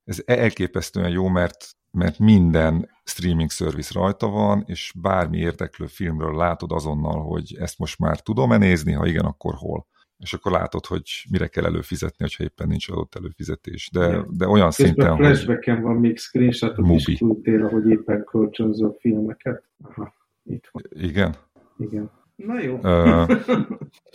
ez elképesztően jó, mert mert minden streaming service rajta van, és bármi érdeklő filmről látod azonnal, hogy ezt most már tudom-e nézni, ha igen, akkor hol. És akkor látod, hogy mire kell előfizetni, hogyha éppen nincs adott előfizetés. De, de olyan Közben szinten, flashbacken van még screenshotok is küldtél, hogy éppen kölcsönző filmeket. Aha, itt van. Igen? Igen. Na jó. Uh, (laughs)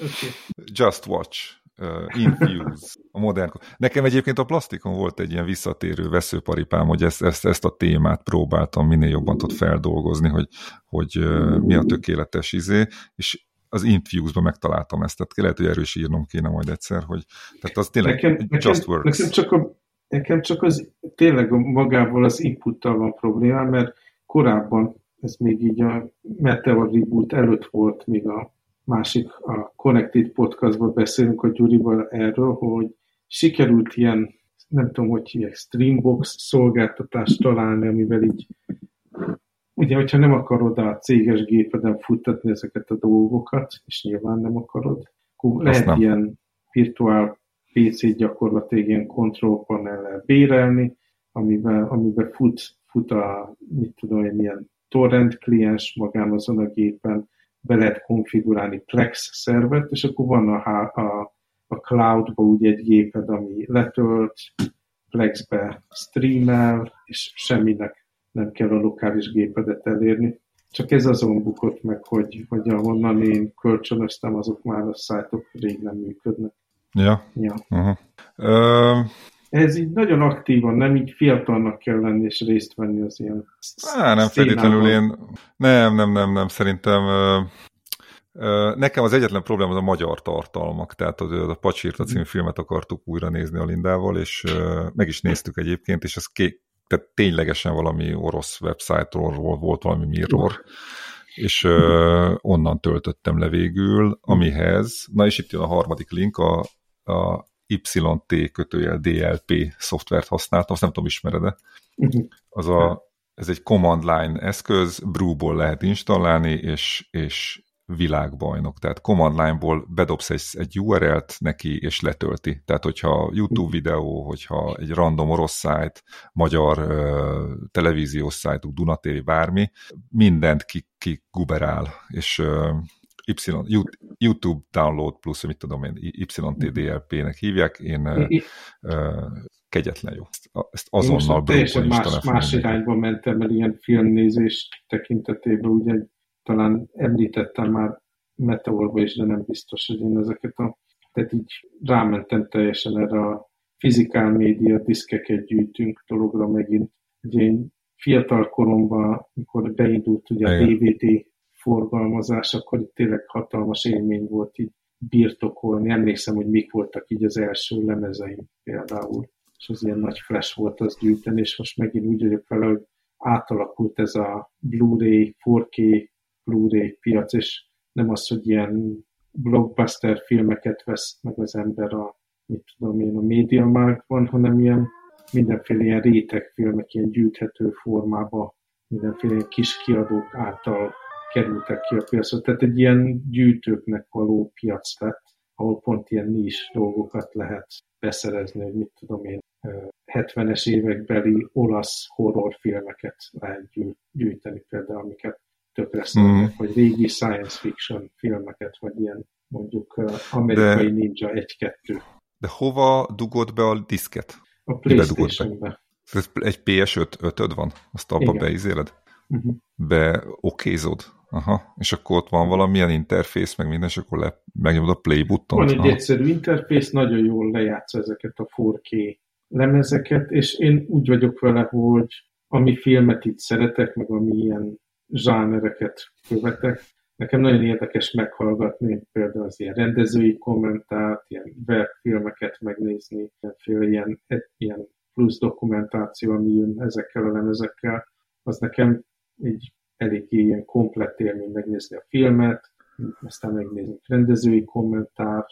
okay. Just Watch uh, Infuse, a modern... Nekem egyébként a plastikon volt egy ilyen visszatérő veszőparipám, hogy ezt, ezt, ezt a témát próbáltam minél jobban ott feldolgozni, hogy, hogy uh, mi a tökéletes izé, és az Infuse-ban megtaláltam ezt, tehát lehet, hogy erős írnom kéne majd egyszer, hogy tehát az tényleg nekem, just nekem, works. Nekem csak, a, nekem csak az tényleg magával az inputtal van probléma, mert korábban ez még így a Meteor Reboot előtt volt, még a másik a Connected podcastban beszélünk a Gyurival erről, hogy sikerült ilyen, nem tudom, hogy hívják, Streambox szolgáltatást találni, amivel így ugye, hogyha nem akarod a céges gépeden futtatni ezeket a dolgokat, és nyilván nem akarod, akkor lehet nem. ilyen virtuál PC gyakorlatilag ilyen control panellel bérelni, amivel, amivel fut, fut a, mit tudom én, ilyen torrent kliens magán azon a gépen, be lehet konfigurálni Plex szervet, és akkor van a, a, a cloudba úgy egy géped, ami letölt, Plexbe streamel, és semminek nem kell a lokális gépedet elérni. Csak ez azon bukott meg, hogy, hogy ahonnan én kölcsönöztem, azok már a szájtok rég nem működnek. Ja. ja. Uh-huh. Uh, ez így nagyon aktívan, nem így fiatalnak kell lenni és részt venni az ilyen Á, nem feltétlenül én, nem, nem, nem, nem, szerintem Nekem az egyetlen probléma az a magyar tartalmak, tehát a, a Pacsírta című filmet akartuk újra nézni a Lindával, és meg is néztük egyébként, és ez ké, tehát ténylegesen valami orosz websájtról volt valami mirror, és onnan töltöttem le végül, amihez, na és itt jön a harmadik link, a, a YT kötőjel DLP szoftvert használtam, azt nem tudom, ismered-e. Mhm. Az a, ez egy command line eszköz, Brew-ból lehet installálni, és, és világbajnok. Tehát command line-ból bedobsz egy, egy URL-t neki, és letölti. Tehát, hogyha YouTube videó, hogyha egy random orosz szájt, magyar uh, televíziós szájtuk, Duna TV, bármi, mindent ki, ki guberál, és uh, Y, YouTube download plusz, mit tudom én, YTDLP-nek hívják, én uh, kegyetlen jó. Ezt azonnal teljesen más, más irányba mentem el ilyen filmnézés tekintetében, ugye talán említettem már Meteorba is, de nem biztos, hogy én ezeket a... Tehát így rámentem teljesen erre a fizikál média diszkeket gyűjtünk dologra megint. Ugye én fiatal koromban, amikor beindult ugye a DVD forgalmazás, akkor tényleg hatalmas élmény volt így birtokolni. Emlékszem, hogy mik voltak így az első lemezeim például, és az ilyen nagy flash volt az gyűjteni, és most megint úgy vagyok vele, hogy átalakult ez a Blu-ray, 4K Blu-ray piac, és nem az, hogy ilyen blockbuster filmeket vesz meg az ember a, mit tudom én, a médiamarktban, hanem ilyen mindenféle ilyen rétegfilmek, ilyen gyűjthető formába, mindenféle kis kiadók által kerültek ki a piacra. Tehát egy ilyen gyűjtőknek való piac lett, ahol pont ilyen nis dolgokat lehet beszerezni, hogy mit tudom én, 70-es évekbeli olasz horrorfilmeket lehet gyűjteni például, amiket tökre mm. vagy régi science fiction filmeket, vagy ilyen mondjuk amerikai de, ninja 1-2. De hova dugod be a diszket? A Playstation-be. Egy PS5 ötöd van? Azt abba beizéled? Uh-huh. Be okézod? Aha, és akkor ott van valamilyen interfész, meg minden, és akkor le, megnyomod a play buttont. Van egy Aha. egyszerű interfész, nagyon jól lejátsza ezeket a 4K lemezeket, és én úgy vagyok vele, hogy ami filmet itt szeretek, meg ami ilyen zsánereket követek, nekem nagyon érdekes meghallgatni például az ilyen rendezői kommentárt, ilyen webfilmeket megnézni, ilyen, ilyen plusz dokumentáció, ami jön ezekkel a lemezekkel, az nekem egy elég ilyen komplett élmény megnézni a filmet, aztán megnézni rendezői kommentár,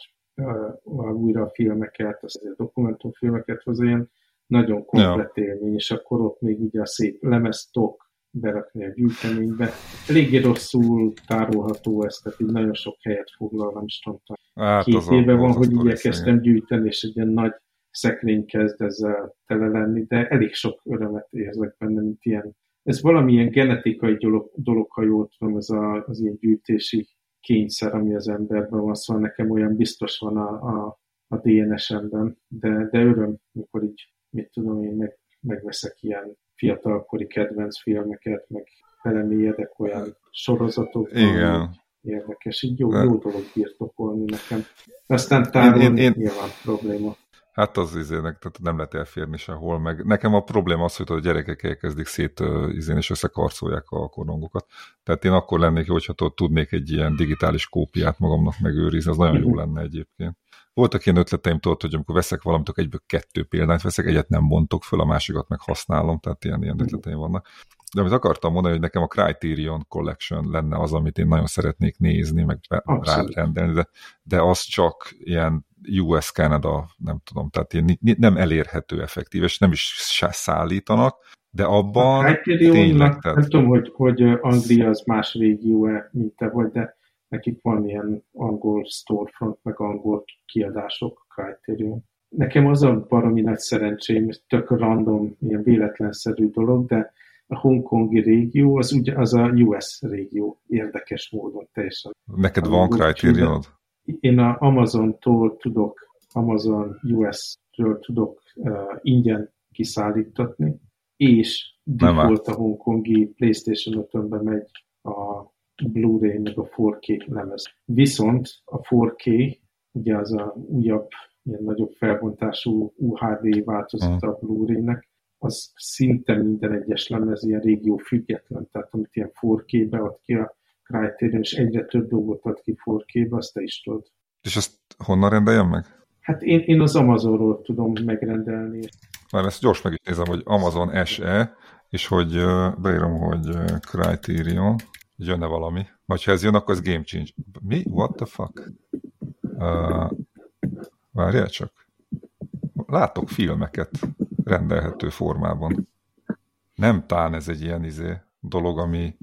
újra a filmeket, az a dokumentumfilmeket, az ilyen nagyon komplett ja. élmény, és akkor ott még ugye a szép lemeztok berakni a gyűjteménybe. Eléggé rosszul tárolható ez, tehát így nagyon sok helyet foglal, nem is tudom, hát két éve van, hogy igyekeztem gyűjteni, és egy ilyen nagy szekrény kezd ezzel tele lenni, de elég sok örömet érzek benne, mint ilyen. Ez valamilyen genetikai dolog, dolog ha jól tudom, ez a, az ilyen gyűjtési kényszer, ami az emberben van, szóval nekem olyan biztos van a, a, a DNS-emben, de, de öröm, mikor így, mit tudom én, meg, megveszek ilyen fiatalkori kedvenc filmeket, meg belemélyedek olyan sorozatokban. Igen. Érdekes, így jó, jó dolog birtokolni nekem. Aztán távol én, én, én, nyilván probléma. Hát az izének, tehát nem lehet elférni sehol, meg nekem a probléma az, hogy a gyerekek elkezdik szét izén és összekarcolják a korongokat. Tehát én akkor lennék, hogyha tudnék egy ilyen digitális kópiát magamnak megőrizni, az nagyon jó lenne egyébként. Voltak ilyen ötleteim tudod, hogy amikor veszek valamit, akkor egyből kettő példányt veszek, egyet nem bontok föl, a másikat meg használom, tehát ilyen, ilyen ötleteim vannak. De amit akartam mondani, hogy nekem a Criterion Collection lenne az, amit én nagyon szeretnék nézni, meg rárendelni, de, de az csak ilyen US, Canada, nem tudom, tehát ilyen, nem elérhető effektív, és nem is szállítanak, de abban a tényleg... Tehát... Nem tudom, hogy, hogy Anglia az más régió-e, mint te vagy, de nekik van ilyen angol storefront, meg angol kiadások, Criterion. Nekem az a baromi nagy szerencsém, tök random, ilyen véletlenszerű dolog, de a hongkongi régió az, ugye, az a US régió érdekes módon teljesen. Neked van Criterionod? Én a Amazon-tól tudok, Amazon US-ről tudok uh, ingyen kiszállítatni, és default a hongkongi PlayStation 5 megy a Blu-ray meg a 4K lemez. Viszont a 4K, ugye az a újabb, ilyen nagyobb felbontású UHD változata a Blu-ray-nek, az szinte minden egyes lemez ilyen régió független, tehát amit ilyen 4K-be ad ki a Criterion, és egyre több dolgot ad ki 4K-be, azt te is tudod. És ezt honnan rendeljem meg? Hát én, én az Amazonról tudom megrendelni. Már ezt gyors meg is nézem, hogy Amazon SE, és hogy beírom, hogy Criterion, jönne valami. Vagy ha ez jön, akkor ez game change. Mi? What the fuck? Uh, várjál csak. Látok filmeket rendelhető formában. Nem tán ez egy ilyen izé dolog, ami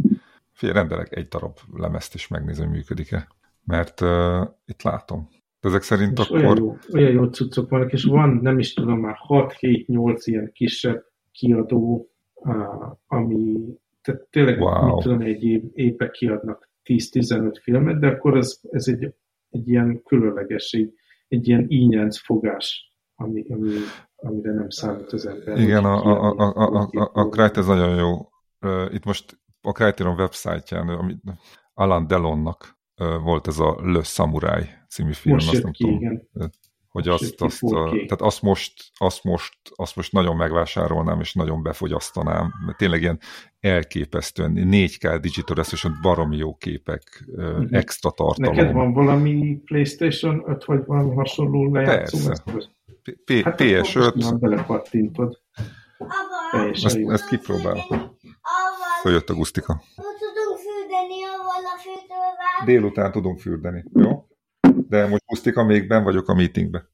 fél rendelek egy darab lemezt is megnézem, hogy működik-e. Mert uh, itt látom. De ezek szerint és akkor... Olyan jó, olyan jó cuccok vannak, és van, nem is tudom már, 6-7-8 ilyen kisebb kiadó, uh, ami tehát tényleg, wow. mit tudom, egy év, évbe kiadnak 10-15 filmet, de akkor ez, ez egy, egy ilyen különlegesség, egy ilyen ínyenc fogás, ami, ami, amire nem számít az ember. Igen, a, a, a, a, a, a Crite ez nagyon jó. Itt most a Criterion websájtján, ami Alan Delonnak volt ez a Le Samurai című film, most azt nem ki, tudom. Igen hogy azt, azt, tehát azt most, azt, most, azt most nagyon megvásárolnám, és nagyon befogyasztanám, mert tényleg ilyen elképesztően 4K Digital Resolution baromi jó képek, uh, extra tartalom. Neked van valami PlayStation 5, vagy valami hasonló lejátszó? Persze. Hát PS5. Belekattintod. Ezt, ezt kipróbálom. Följött a Gusztika. Tudunk fürdeni avval a fürdővel. Délután tudunk fürdeni, jó? de most pusztika még ben vagyok a meetingbe.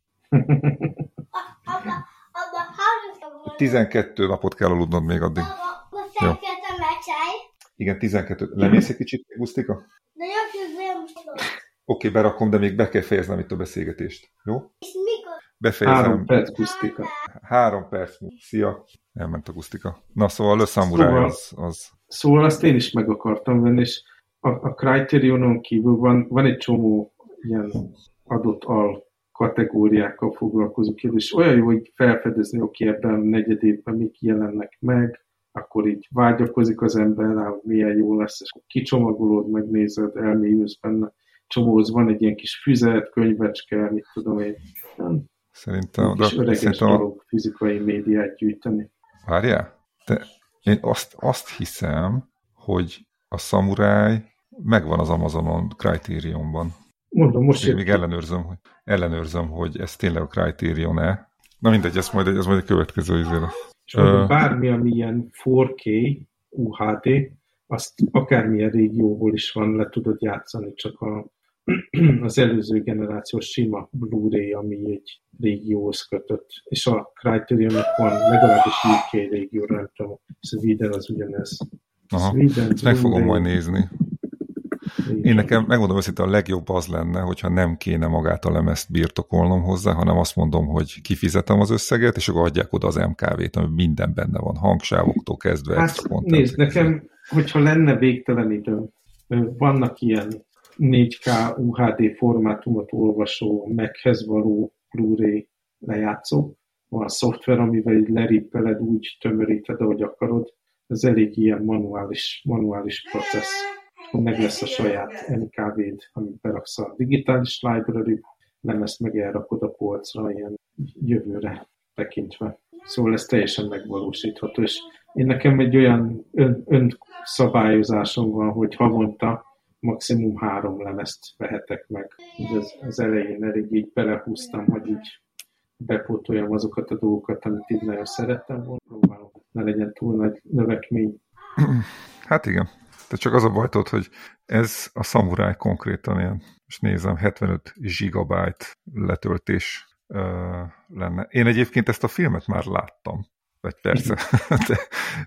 12 napot kell aludnod még addig. Jó. Igen, 12. Lemész egy kicsit, Gusztika? Oké, okay, berakom, de még be kell fejeznem itt a beszélgetést. Jó? És mikor? Befejezem. Három perc, Gusztika. Három perc. Szia. Elment a Gusztika. Na, szóval a Samurai szóval, az, az... Szóval azt én is meg akartam venni, és a, a Criterionon kívül van, van egy csomó ilyen adott al kategóriákkal foglalkozunk, és olyan jó, hogy felfedezni, oké, ebben a negyed évben mik jelennek meg, akkor így vágyakozik az ember rá, hogy milyen jó lesz, és kicsomagolod, megnézed, elmélyülsz benne, csomóz, van egy ilyen kis füzet, könyvecske, mit tudom én. Szerintem, kis öreges szerintem fizikai médiát gyűjteni. Várjál? De én azt, azt hiszem, hogy a szamuráj megvan az Amazonon Criterionban. Mondom, most Én még ellenőrzöm, hogy, ellenőrzöm, hogy ez tényleg a Criterion-e. Na mindegy, ez majd, ez majd a következő izére. És bármi, ami ilyen 4K, UHD, azt akármilyen régióból is van, le tudod játszani, csak a, (clears throat) az előző generációs sima Blu-ray, ami egy régióhoz kötött. És a criterion van legalábbis UK régióra, nem tudom, Sweden az ugyanez. Aha, Sweden, meg fogom majd nézni. Én nekem, megmondom őszintén, a legjobb az lenne, hogyha nem kéne magát a lemezt birtokolnom hozzá, hanem azt mondom, hogy kifizetem az összeget, és akkor adják oda az MKV-t, ami minden benne van, hangsávoktól kezdve. Hát nézd, nekem, hogyha lenne végtelen időm, vannak ilyen 4K UHD formátumot olvasó, meghez való Blu-ray lejátszó, van szoftver, amivel így lerippeled, úgy tömöríted, ahogy akarod, ez elég ilyen manuális, manuális processz. Akkor meg lesz a saját MKV-d, amit beraksz a digitális library, nem ezt meg elrakod a polcra ilyen jövőre tekintve. Szóval ez teljesen megvalósítható, és én nekem egy olyan ön, önszabályozásom van, hogy havonta maximum három lemezt vehetek meg. Az, az elején elég így belehúztam, hogy így bepótoljam azokat a dolgokat, amit így nagyon szerettem volna. Próbálom, ne legyen túl nagy növekmény. (clears throat) Hát igen. De csak az a bajtod, hogy ez a Samurai konkrétan ilyen, és nézem, 75 gigabyte letöltés uh, lenne. Én egyébként ezt a filmet már láttam, vagy persze, (laughs) de,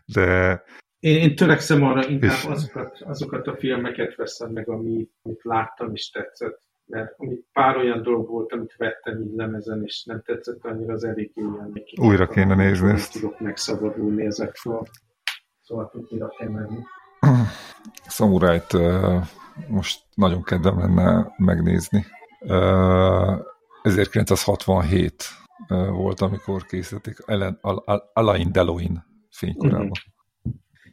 de én, én törekszem arra, inkább azokat, azokat a filmeket veszem meg, ami, amit láttam és tetszett. Mert amit pár olyan dolog volt, amit vettem így lemezen, és nem tetszett annyira az elég ilyen. Újra kéne nézni ezt. Tudok megszabadulni ezekről. Szóval tudni. Samurájt uh, most nagyon kedvem lenne megnézni. Uh, 1967 uh, volt, amikor készítették Alain Deloin fénykorában. Mm-hmm.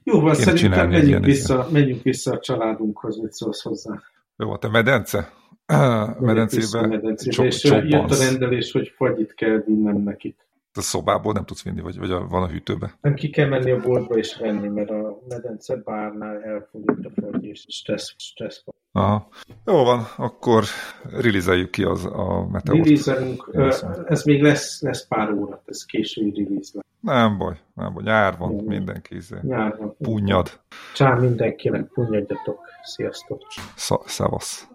Jó, van, szerintem menjünk vissza, menjünk vissza a családunkhoz, mit szólsz hozzá. Jó, te medence? (clears throat) Medencébe, medencébe és jött a rendelés, hogy fagyit kell vinnem nekik a szobából nem tudsz vinni, vagy, vagy a, van a hűtőbe? Nem ki kell menni a boltba és venni, mert a medence bárnál elfogyott a fagy, és stressz, stressz Aha. Jó van, akkor release ki az a meteort. Release-elünk, ez még lesz, lesz pár óra, ez késői release Nem baj, nem baj, nyár van, nem. mindenki izé. Nyár van. Punyad. Csá mindenkinek, punyadjatok. Sziasztok. Szavasz.